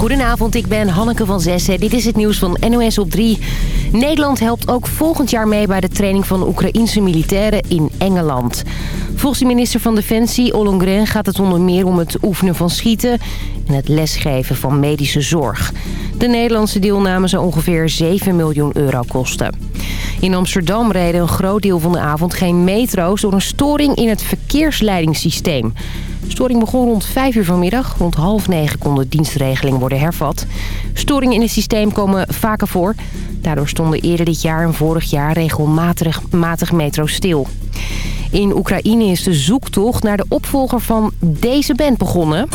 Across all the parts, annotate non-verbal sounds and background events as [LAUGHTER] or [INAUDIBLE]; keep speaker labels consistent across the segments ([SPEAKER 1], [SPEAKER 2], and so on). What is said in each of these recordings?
[SPEAKER 1] Goedenavond, ik ben Hanneke van Zessen. Dit is het nieuws van NOS op 3. Nederland helpt ook volgend jaar mee bij de training van Oekraïnse militairen in Engeland. Volgens de minister van Defensie, Ollongren, gaat het onder meer om het oefenen van schieten... en het lesgeven van medische zorg. De Nederlandse deelname zou ongeveer 7 miljoen euro kosten. In Amsterdam reden een groot deel van de avond geen metro's... door een storing in het verkeersleidingssysteem. Storing begon rond 5 uur vanmiddag. Rond half negen kon de dienstregeling worden hervat. Storingen in het systeem komen vaker voor. Daardoor stonden eerder dit jaar en vorig jaar regelmatig matig metro stil. In Oekraïne is de zoektocht naar de opvolger van deze band begonnen.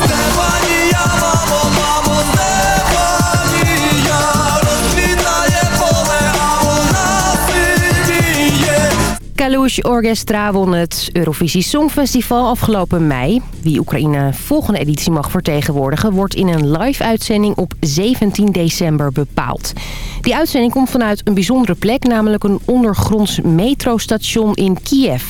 [SPEAKER 1] Kalush Orchestra won het Eurovisie Songfestival afgelopen mei. Wie Oekraïne volgende editie mag vertegenwoordigen... wordt in een live-uitzending op 17 december bepaald. Die uitzending komt vanuit een bijzondere plek... namelijk een ondergronds metrostation in Kiev...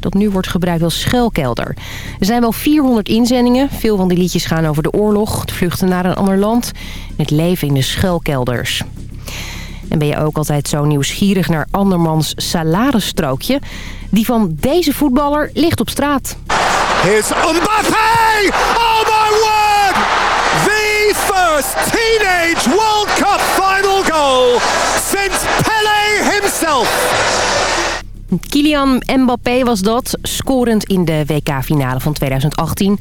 [SPEAKER 1] dat nu wordt gebruikt als schuilkelder. Er zijn wel 400 inzendingen. Veel van die liedjes gaan over de oorlog, het vluchten naar een ander land... en het leven in de schuilkelders. En ben je ook altijd zo nieuwsgierig naar andermans salarisstrookje? Die van deze voetballer ligt op straat.
[SPEAKER 2] Here's Mbappé! Oh my word! The first teenage World Cup final goal since Pele himself.
[SPEAKER 1] Kylian Mbappé was dat, scorend in de WK-finale van 2018.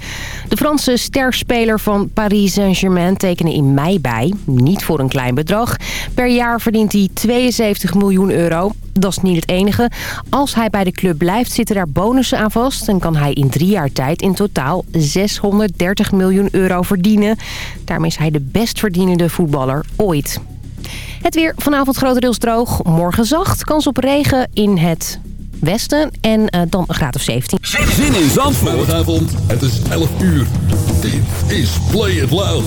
[SPEAKER 1] De Franse sterspeler van Paris Saint-Germain tekende in mei bij. Niet voor een klein bedrag. Per jaar verdient hij 72 miljoen euro. Dat is niet het enige. Als hij bij de club blijft zitten daar bonussen aan vast... en kan hij in drie jaar tijd in totaal 630 miljoen euro verdienen. Daarmee is hij de best verdienende voetballer ooit. Het weer vanavond grotendeels droog. Morgen zacht. Kans op regen in het westen. En uh, dan een graad of 17.
[SPEAKER 3] Zin in Zandvoort.
[SPEAKER 4] Vanavond, het is 11 uur. Dit is Play It Loud.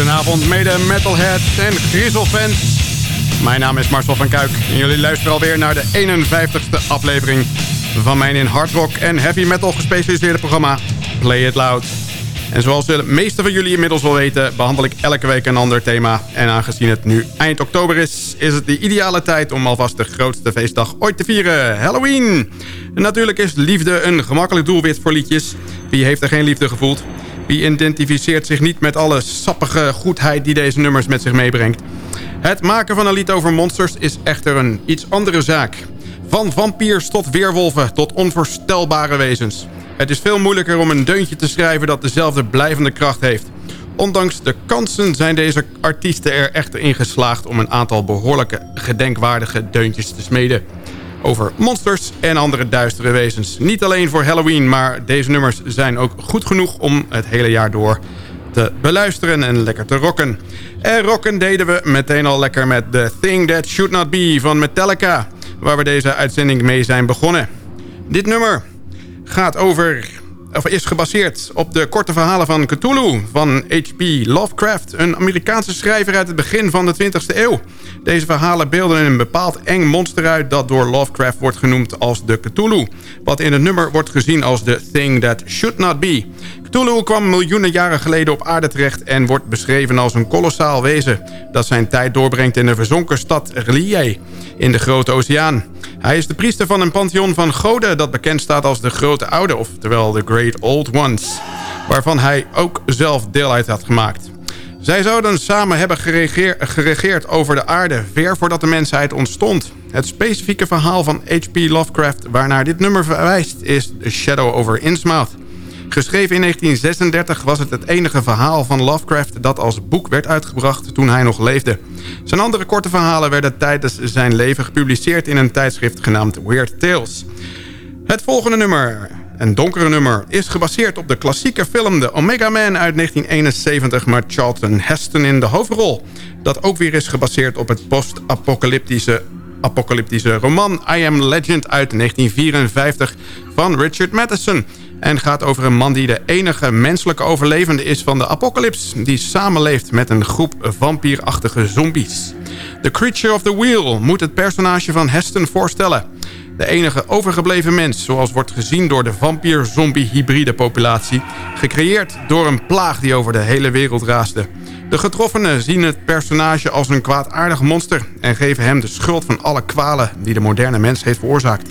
[SPEAKER 3] Goedenavond mede metalheads en griezelfans. Mijn naam is Marcel van Kuik en jullie luisteren alweer naar de 51ste aflevering van mijn in hard rock en heavy metal gespecialiseerde programma Play It Loud. En zoals de meeste van jullie inmiddels wel weten... behandel ik elke week een ander thema. En aangezien het nu eind oktober is... is het de ideale tijd om alvast de grootste feestdag ooit te vieren. Halloween! En natuurlijk is liefde een gemakkelijk doelwit voor liedjes. Wie heeft er geen liefde gevoeld? Wie identificeert zich niet met alle sappige goedheid... die deze nummers met zich meebrengt? Het maken van een lied over monsters is echter een iets andere zaak. Van vampiers tot weerwolven tot onvoorstelbare wezens. Het is veel moeilijker om een deuntje te schrijven dat dezelfde blijvende kracht heeft. Ondanks de kansen zijn deze artiesten er echter in geslaagd... om een aantal behoorlijke gedenkwaardige deuntjes te smeden. Over monsters en andere duistere wezens. Niet alleen voor Halloween, maar deze nummers zijn ook goed genoeg... om het hele jaar door te beluisteren en lekker te rocken. En rocken deden we meteen al lekker met The Thing That Should Not Be van Metallica... waar we deze uitzending mee zijn begonnen. Dit nummer gaat over, of is gebaseerd op de korte verhalen van Cthulhu van H.P. Lovecraft, een Amerikaanse schrijver uit het begin van de 20e eeuw. Deze verhalen beelden een bepaald eng monster uit dat door Lovecraft wordt genoemd als de Cthulhu, wat in het nummer wordt gezien als the thing that should not be. Cthulhu kwam miljoenen jaren geleden op aarde terecht en wordt beschreven als een kolossaal wezen dat zijn tijd doorbrengt in de verzonken stad R'lyeh in de Grote Oceaan. Hij is de priester van een pantheon van goden dat bekend staat als de Grote Oude, oftewel de Great Old Ones, waarvan hij ook zelf deel uit had gemaakt. Zij zouden samen hebben geregeerd over de aarde ver voordat de mensheid ontstond. Het specifieke verhaal van H.P. Lovecraft waarnaar dit nummer verwijst is The Shadow over Innsmouth. Geschreven in 1936 was het het enige verhaal van Lovecraft dat als boek werd uitgebracht toen hij nog leefde. Zijn andere korte verhalen werden tijdens zijn leven gepubliceerd in een tijdschrift genaamd Weird Tales. Het volgende nummer, een donkere nummer, is gebaseerd op de klassieke film The Omega Man uit 1971 met Charlton Heston in de hoofdrol. Dat ook weer is gebaseerd op het post-apocalyptische apocalyptische roman I Am Legend uit 1954 van Richard Matheson. En gaat over een man die de enige menselijke overlevende is van de apocalyps... die samenleeft met een groep vampierachtige zombies. The Creature of the Wheel moet het personage van Heston voorstellen. De enige overgebleven mens, zoals wordt gezien door de vampier-zombie-hybride populatie... gecreëerd door een plaag die over de hele wereld raasde. De getroffenen zien het personage als een kwaadaardig monster... en geven hem de schuld van alle kwalen die de moderne mens heeft veroorzaakt.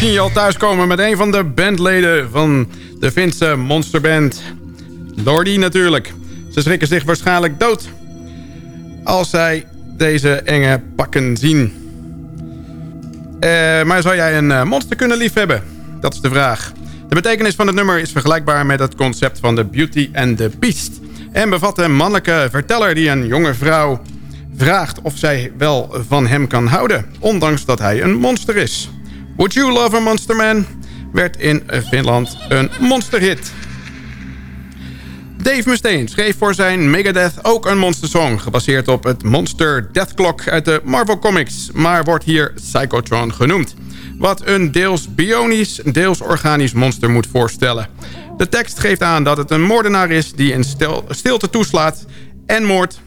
[SPEAKER 3] Zien je al thuiskomen met een van de bandleden van de Finse monsterband. Lordi natuurlijk. Ze schrikken zich waarschijnlijk dood als zij deze enge pakken zien. Uh, maar zou jij een uh, monster kunnen liefhebben? Dat is de vraag. De betekenis van het nummer is vergelijkbaar met het concept van de Beauty and the Beast. En bevat een mannelijke verteller die een jonge vrouw vraagt of zij wel van hem kan houden. Ondanks dat hij een monster is. Would You Love a Monster Man werd in Finland een monsterhit. Dave Mustaine schreef voor zijn Megadeth ook een monstersong... gebaseerd op het monster Death Clock uit de Marvel Comics... maar wordt hier Psychotron genoemd. Wat een deels bionisch, deels organisch monster moet voorstellen. De tekst geeft aan dat het een moordenaar is die in stilte toeslaat... en moord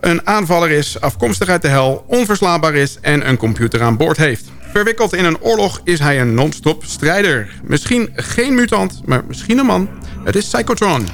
[SPEAKER 3] een aanvaller is, afkomstig uit de hel, onverslaanbaar is... en een computer aan boord heeft. Verwikkeld in een oorlog is hij een non-stop strijder. Misschien geen mutant, maar misschien een man. Het is Psychotron.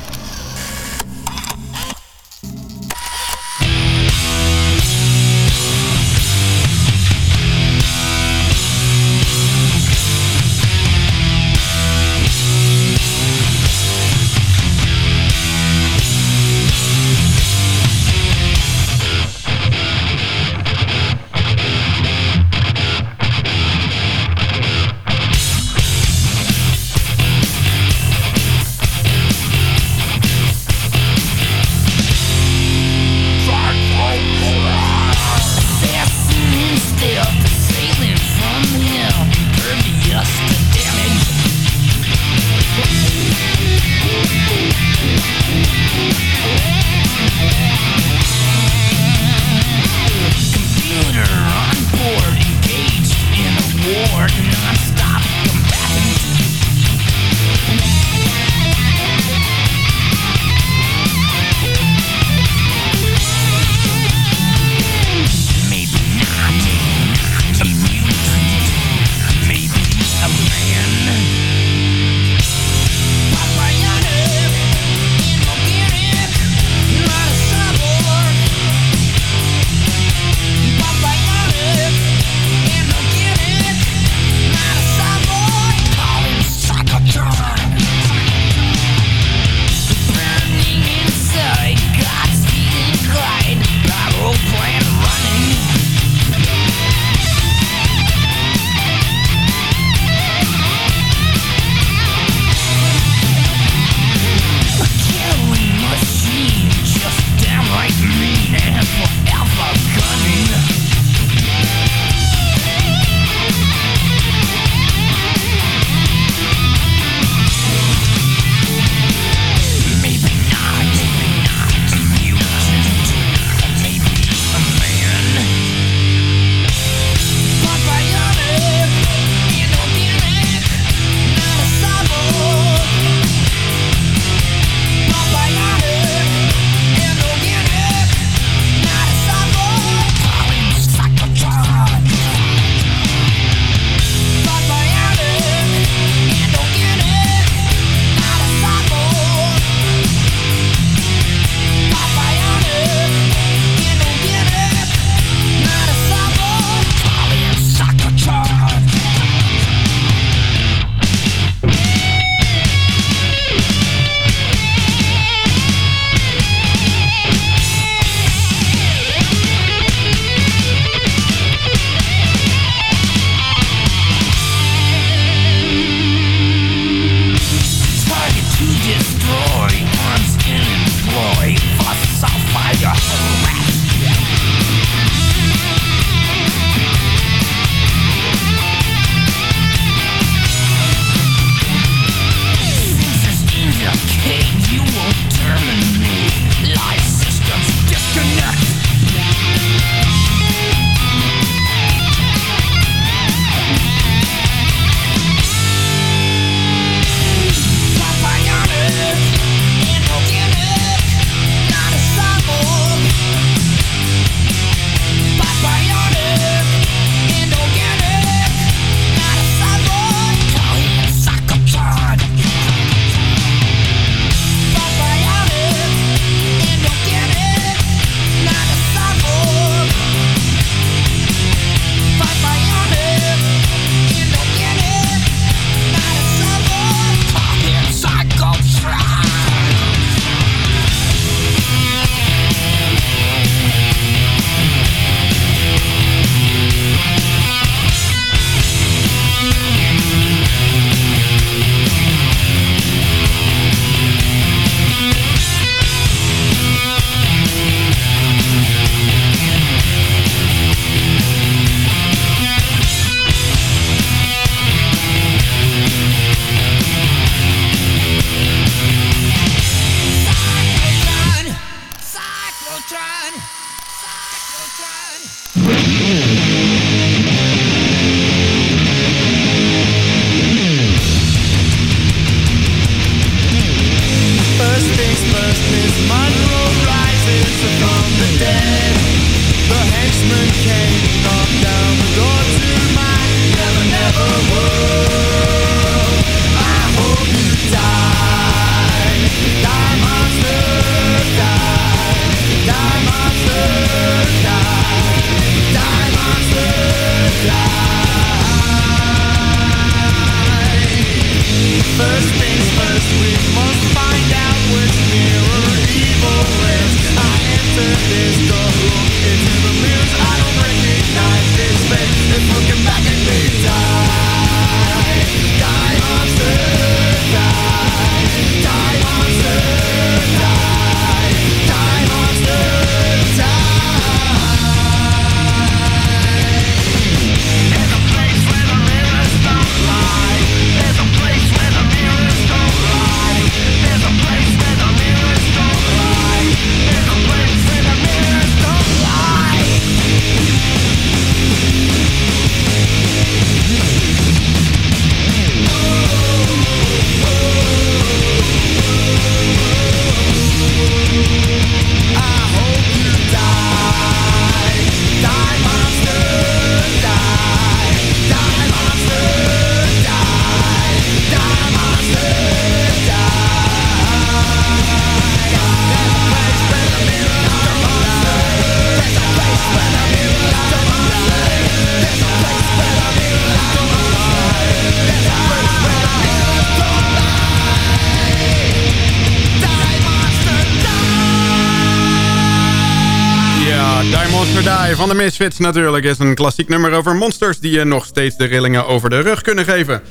[SPEAKER 3] De Misfits natuurlijk is een klassiek nummer over monsters... die je nog steeds de rillingen over de rug kunnen geven.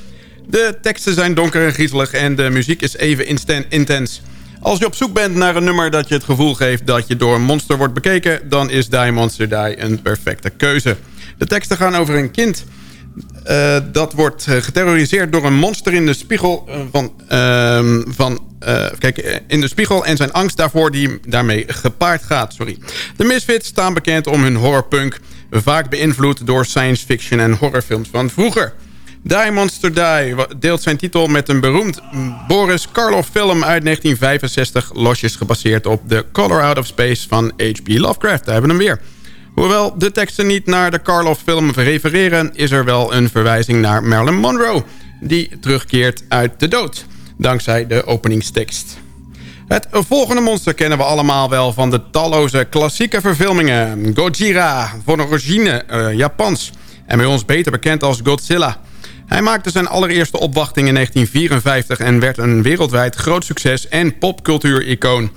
[SPEAKER 3] De teksten zijn donker en griezelig en de muziek is even intens. Als je op zoek bent naar een nummer dat je het gevoel geeft... dat je door een monster wordt bekeken... dan is Die Monster Die een perfecte keuze. De teksten gaan over een kind... Uh, dat wordt eh, geterroriseerd door een monster in de spiegel uh, van, uh, van kijk, in de spiegel en zijn angst daarvoor die daarmee gepaard gaat. Sorry. De Misfits staan bekend om hun horrorpunk, vaak beïnvloed door science fiction en horrorfilms van vroeger. Die Monster Die deelt zijn titel met een beroemd Boris Karloff film uit 1965... losjes gebaseerd op The Color Out of Space van H.P. Lovecraft. Daar hebben we hem weer. Hoewel de teksten niet naar de Karloff film refereren... is er wel een verwijzing naar Marilyn Monroe... die terugkeert uit de dood dankzij de openingstekst. Het volgende monster kennen we allemaal wel van de talloze klassieke verfilmingen. Gojira, van origine uh, Japans en bij ons beter bekend als Godzilla. Hij maakte zijn allereerste opwachting in 1954 en werd een wereldwijd groot succes en popcultuur-icoon.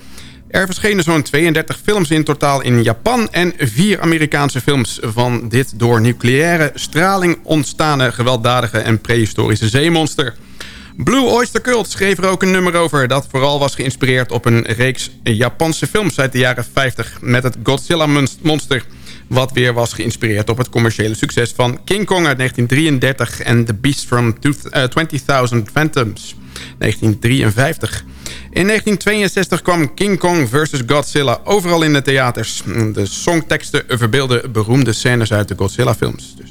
[SPEAKER 3] Er verschenen zo'n 32 films in totaal in Japan... en vier Amerikaanse films van dit door nucleaire straling ontstane... gewelddadige en prehistorische zeemonster... Blue Oyster Cult schreef er ook een nummer over... dat vooral was geïnspireerd op een reeks Japanse films uit de jaren 50... met het Godzilla-monster... wat weer was geïnspireerd op het commerciële succes van King Kong uit 1933... en The Beast from 20.000 Phantoms 1953. In 1962 kwam King Kong vs. Godzilla overal in de theaters. De songteksten verbeelden beroemde scènes uit de Godzilla-films. Dus.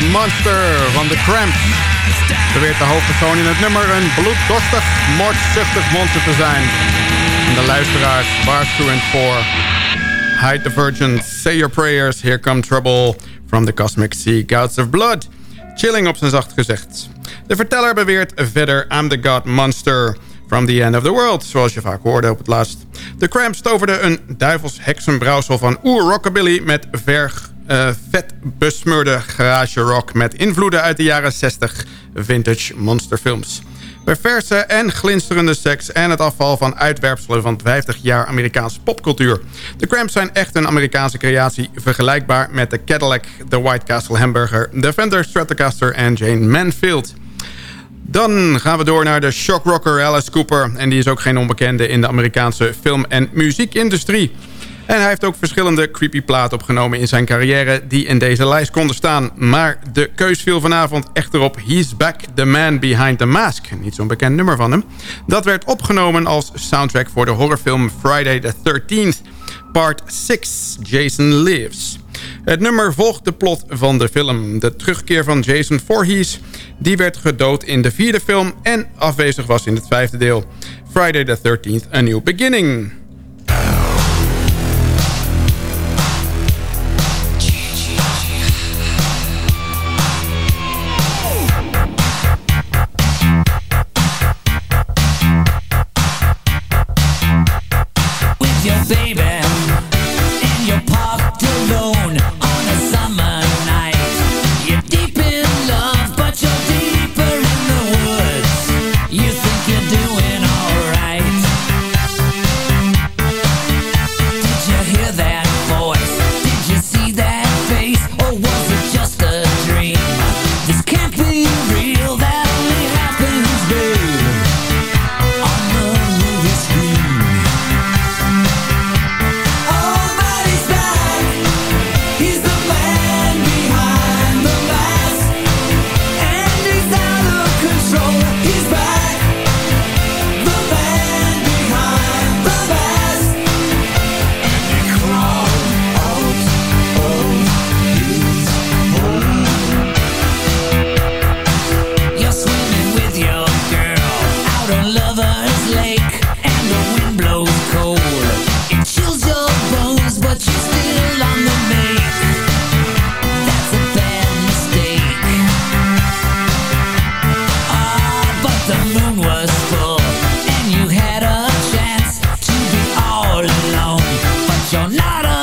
[SPEAKER 3] Monster van The Cramps. Beweert de hoofdpersoon in het nummer een bloeddorstig, moordzuchtig monster te zijn. De luisteraars waarschuwend voor... Hide the virgins, say your prayers, here come trouble... from the cosmic sea, gods of blood. Chilling op zijn zacht gezegd. De verteller beweert verder... I'm the God Monster... From the End of the World, zoals je vaak hoorde op het laatst. De Cramps toverden een duivels heksenbrouwsel van oer-rockabilly... met verg uh, vet besmeurde garage rock... met invloeden uit de jaren 60 vintage monsterfilms. Perverse en glinsterende seks en het afval van uitwerpselen van 50 jaar Amerikaanse popcultuur. De Cramps zijn echt een Amerikaanse creatie, vergelijkbaar met de Cadillac, de White Castle Hamburger, de Fender Stratocaster en Jane Manfield. Dan gaan we door naar de shockrocker Alice Cooper. En die is ook geen onbekende in de Amerikaanse film- en muziekindustrie. En hij heeft ook verschillende creepy platen opgenomen in zijn carrière... die in deze lijst konden staan. Maar de keus viel vanavond echter op He's Back, the Man Behind the Mask. Niet zo'n bekend nummer van hem. Dat werd opgenomen als soundtrack voor de horrorfilm Friday the 13th... Part 6, Jason Lives. Het nummer volgt de plot van de film. De terugkeer van Jason Voorhees... die werd gedood in de vierde film... en afwezig was in het vijfde deel. Friday the 13th, A New Beginning... you're not a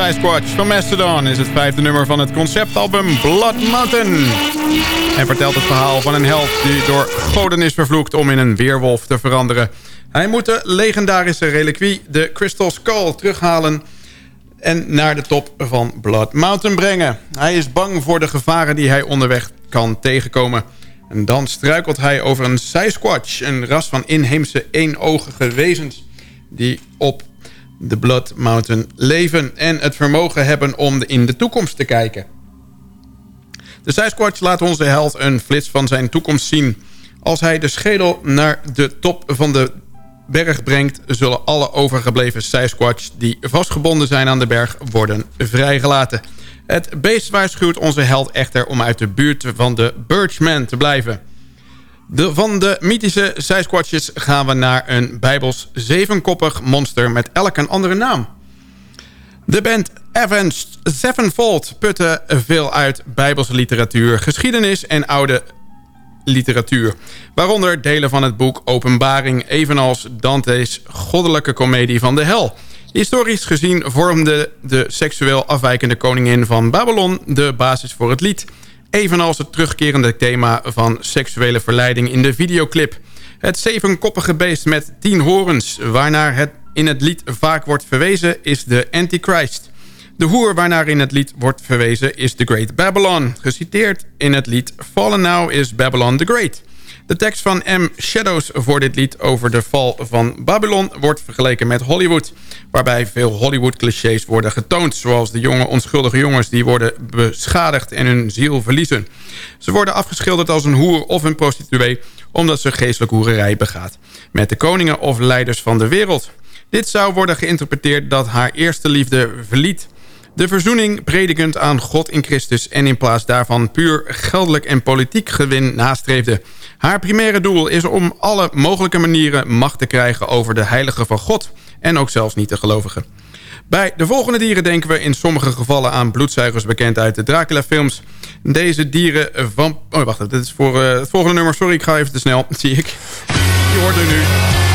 [SPEAKER 3] Of Sasquatch van Mastodon is het vijfde nummer van het conceptalbum Blood Mountain. En vertelt het verhaal van een held die door goden is vervloekt om in een weerwolf te veranderen. Hij moet de legendarische reliquie, de Crystal Skull, terughalen en naar de top van Blood Mountain brengen. Hij is bang voor de gevaren die hij onderweg kan tegenkomen. En dan struikelt hij over een Sasquatch, een ras van inheemse eenogige wezens... die op de Blood Mountain leven en het vermogen hebben om in de toekomst te kijken. De Sasquatch laat onze held een flits van zijn toekomst zien. Als hij de schedel naar de top van de berg brengt... zullen alle overgebleven Sasquatch die vastgebonden zijn aan de berg worden vrijgelaten. Het beest waarschuwt onze held echter om uit de buurt van de Birchman te blijven. De, van de mythische Sasquatches gaan we naar een bijbels zevenkoppig monster met elk een andere naam. De band Avenged Sevenfold putte veel uit bijbelse literatuur, geschiedenis en oude literatuur. Waaronder delen van het boek Openbaring, evenals Dante's goddelijke komedie van de hel. Historisch gezien vormde de seksueel afwijkende koningin van Babylon de basis voor het lied. Evenals het terugkerende thema van seksuele verleiding in de videoclip. Het zevenkoppige beest met tien horens, waarnaar het in het lied vaak wordt verwezen, is de Antichrist. De hoer waarnaar in het lied wordt verwezen is The Great Babylon. Geciteerd in het lied Fallen Now is Babylon the Great. De tekst van M. Shadows voor dit lied over de val van Babylon... wordt vergeleken met Hollywood... waarbij veel Hollywood-clichés worden getoond... zoals de jonge onschuldige jongens die worden beschadigd en hun ziel verliezen. Ze worden afgeschilderd als een hoer of een prostituee... omdat ze geestelijk hoererij begaat... met de koningen of leiders van de wereld. Dit zou worden geïnterpreteerd dat haar eerste liefde verliet... De verzoening predikend aan God in Christus... en in plaats daarvan puur geldelijk en politiek gewin nastreefde. Haar primaire doel is om alle mogelijke manieren macht te krijgen... over de heilige van God en ook zelfs niet de gelovigen. Bij de volgende dieren denken we in sommige gevallen aan bloedzuigers bekend uit de Dracula-films. Deze dieren van... Oh, wacht, dit is voor uh, het volgende nummer. Sorry, ik ga even te snel, [LAUGHS] zie ik. Je hoort er nu.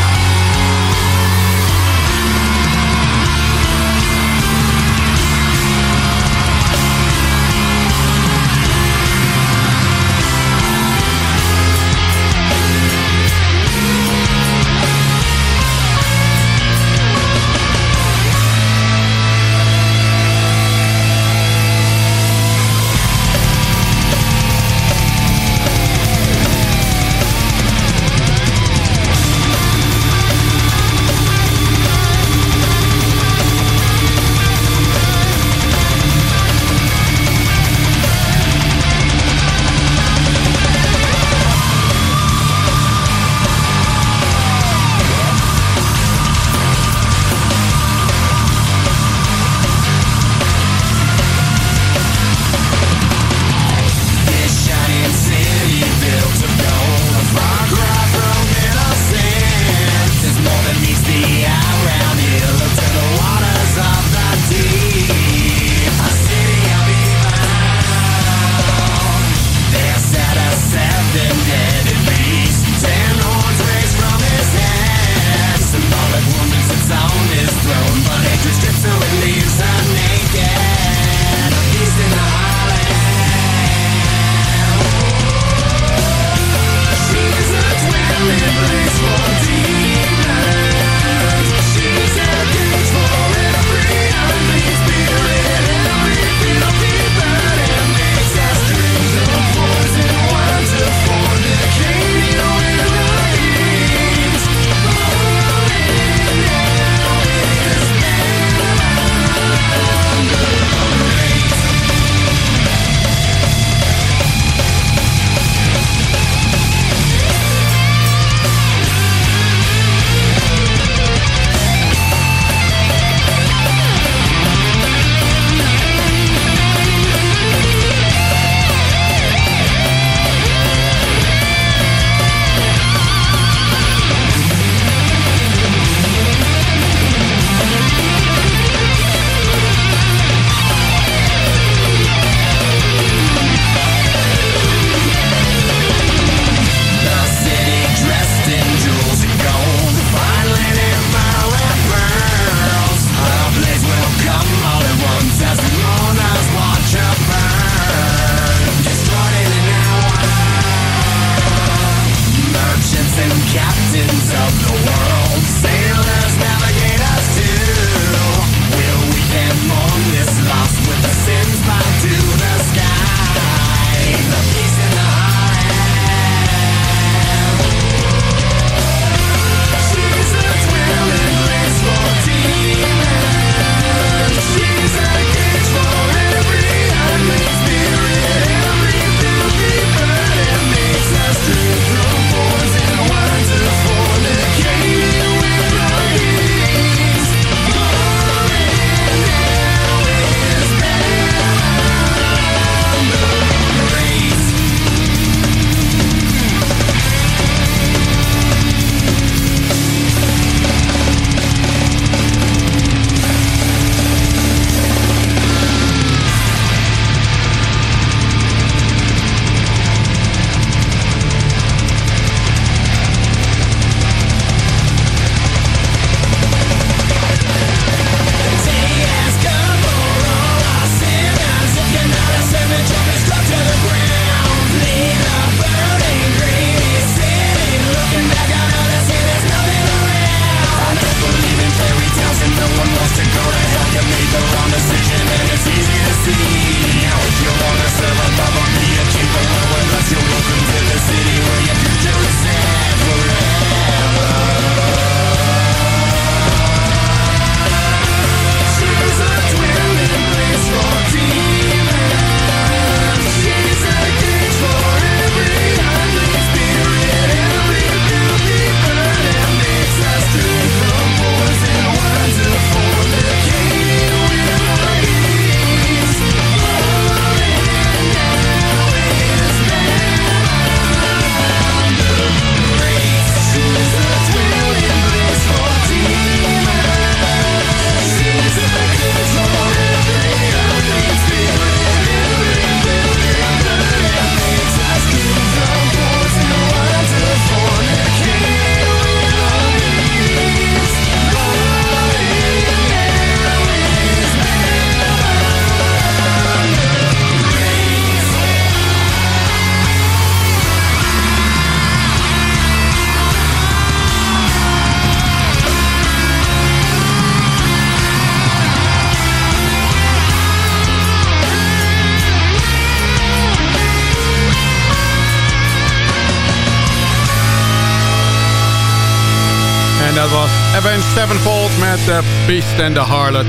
[SPEAKER 3] Avenged Sevenfold met The Beast and the Harlot.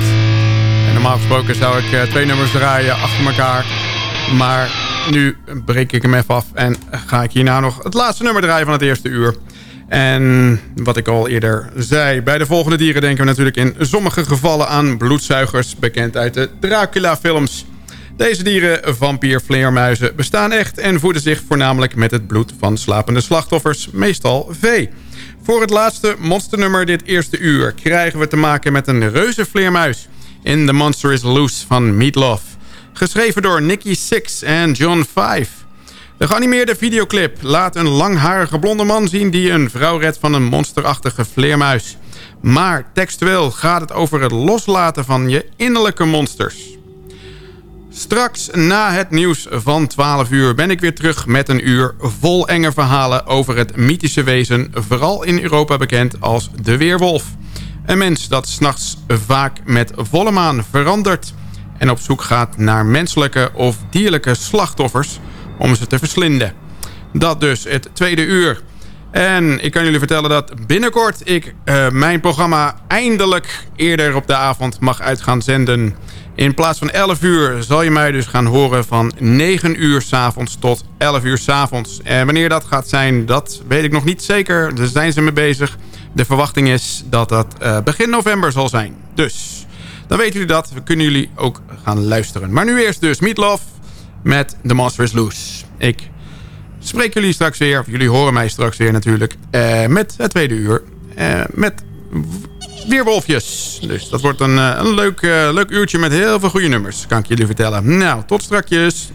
[SPEAKER 3] En normaal gesproken zou ik uh, twee nummers draaien achter elkaar. Maar nu breek ik hem even af en ga ik hierna nog het laatste nummer draaien van het eerste uur. En wat ik al eerder zei, bij de volgende dieren denken we natuurlijk in sommige gevallen aan bloedzuigers, bekend uit de Dracula-films. Deze dieren, vampier-vleermuizen, bestaan echt en voeden zich voornamelijk met het bloed van slapende slachtoffers, meestal vee. Voor het laatste monsternummer dit eerste uur krijgen we te maken met een reuzenvleermuis in The Monster is Loose van Meatloaf. Geschreven door Nicky Six en John Five. De geanimeerde videoclip laat een langharige blonde man zien... die een vrouw redt van een monsterachtige vleermuis. Maar textueel gaat het over het loslaten van je innerlijke monsters. Straks na het nieuws van 12 uur ben ik weer terug met een uur vol enge verhalen over het mythische wezen, vooral in Europa bekend als de weerwolf. Een mens dat s'nachts vaak met volle maan verandert en op zoek gaat naar menselijke of dierlijke slachtoffers om ze te verslinden. Dat dus het tweede uur. En ik kan jullie vertellen dat binnenkort ik uh, mijn programma eindelijk eerder op de avond mag uit gaan zenden. In plaats van 11 uur zal je mij dus gaan horen van 9 uur s'avonds tot 11 uur s'avonds. En wanneer dat gaat zijn, dat weet ik nog niet zeker. Daar zijn ze mee bezig. De verwachting is dat dat uh, begin november zal zijn. Dus, dan weten jullie dat. We kunnen jullie ook gaan luisteren. Maar nu eerst dus Meatloaf met The Monster is Loose. Ik spreek jullie straks weer, of jullie horen mij straks weer natuurlijk... Uh, met het tweede uur. Uh, met weerwolfjes. Dus dat wordt een, een leuk, uh, leuk uurtje met heel veel goede nummers, kan ik jullie vertellen. Nou, tot strakjes.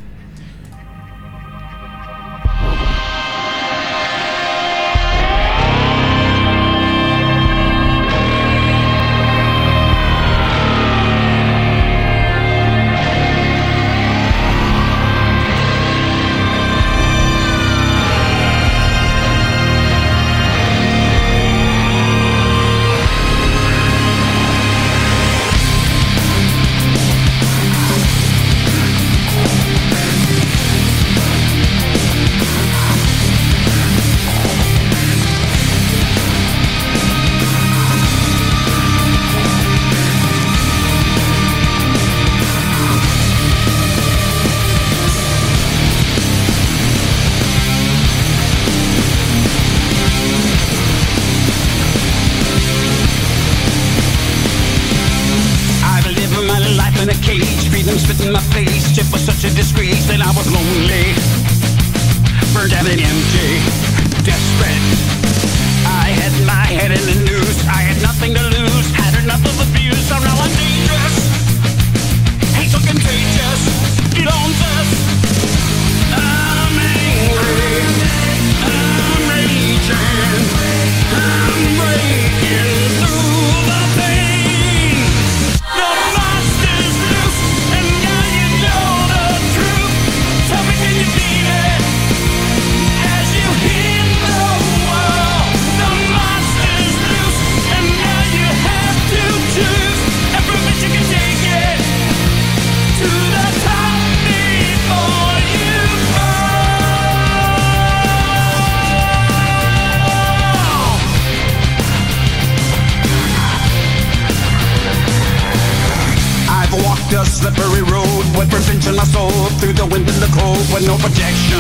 [SPEAKER 5] a slippery road with prevention I sold through the wind and the cold with no protection.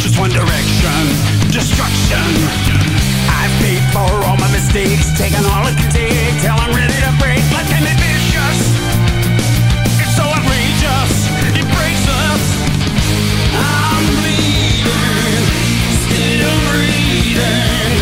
[SPEAKER 5] Just one direction, destruction. I've paid for all my mistakes, taking all it can take,
[SPEAKER 4] till I'm ready
[SPEAKER 5] to break like an ambitious. It's so outrageous, it breaks us. I'm bleeding, still bleeding.